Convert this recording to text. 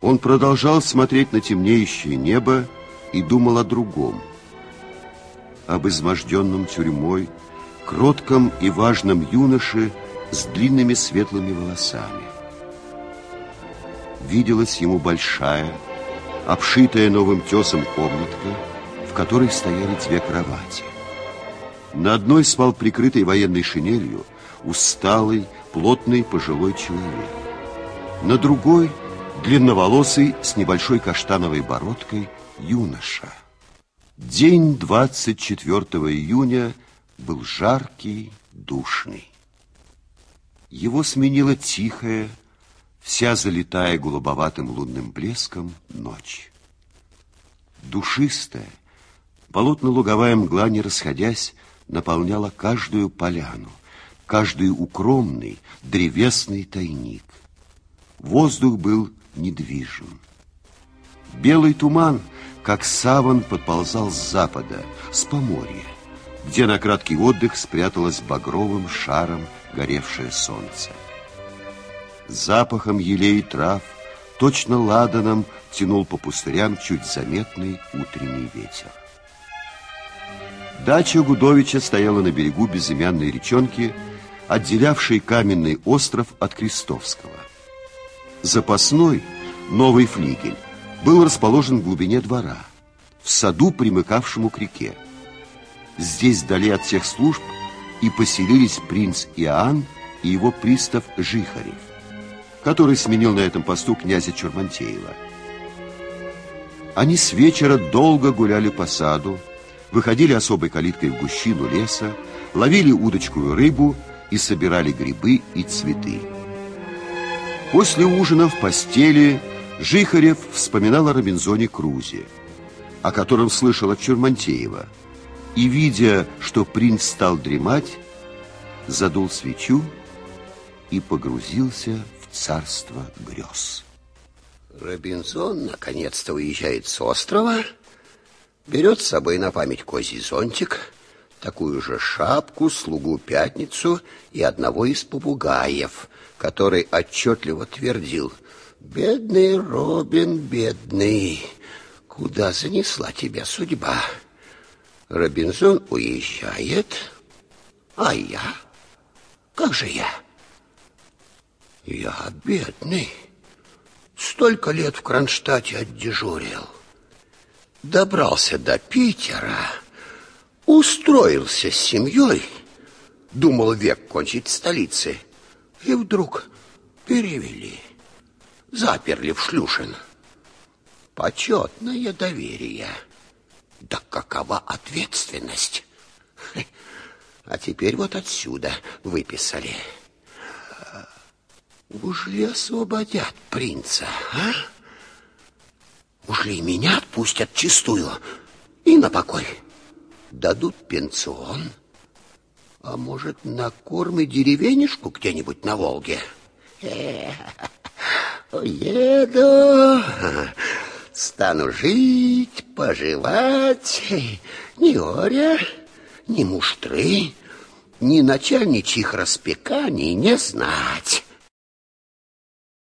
Он продолжал смотреть на темнеющее небо и думал о другом. Об изможденном тюрьмой, кротком и важном юноше с длинными светлыми волосами. Виделась ему большая, обшитая новым тесом комнатка, в которой стояли две кровати. На одной спал прикрытый военной шинелью усталый, плотный пожилой человек. На другой длинноволосый с небольшой каштановой бородкой юноша. День 24 июня был жаркий, душный. Его сменила тихая, вся залитая голубоватым лунным блеском ночь. Душистая, болотно-луговая мгла, не расходясь, наполняла каждую поляну, каждый укромный древесный тайник. Воздух был недвижим. Белый туман, как саван, подползал с запада, с поморья, где на краткий отдых спряталось багровым шаром горевшее солнце. Запахом елей и трав, точно ладаном, тянул по пустырям чуть заметный утренний ветер. Дача Гудовича стояла на берегу безымянной речонки, отделявшей каменный остров от Крестовского. Запасной, новый флигель, был расположен в глубине двора, в саду, примыкавшему к реке. Здесь, вдали от всех служб, и поселились принц Иоанн и его пристав Жихарев, который сменил на этом посту князя Чурмантеева. Они с вечера долго гуляли по саду, выходили особой калиткой в гущину леса, ловили удочку и рыбу и собирали грибы и цветы. После ужина в постели Жихарев вспоминал о Робинзоне Крузе, о котором слышал от Чурмантеева, и, видя, что принц стал дремать, задул свечу и погрузился в царство грез. Робинзон наконец-то уезжает с острова, берет с собой на память козий зонтик, такую же шапку, слугу пятницу и одного из попугаев, который отчетливо твердил «Бедный Робин, бедный, куда занесла тебя судьба?» Робинзон уезжает, а я? Как же я? Я бедный. Столько лет в Кронштадте отдежурил. Добрался до Питера, устроился с семьей, думал век кончить в столице, и вдруг перевели, заперли в Шлюшин. Почетное доверие. Да какова ответственность? А теперь вот отсюда выписали. Уж ли освободят принца, а? Уж ли меня отпустят чистую и на покой? Дадут пенсион? А может, на корм деревенешку где-нибудь на Волге? Уеду, стану жить, поживать, ни горя, ни муштры, ни начальничьих распеканий не знать.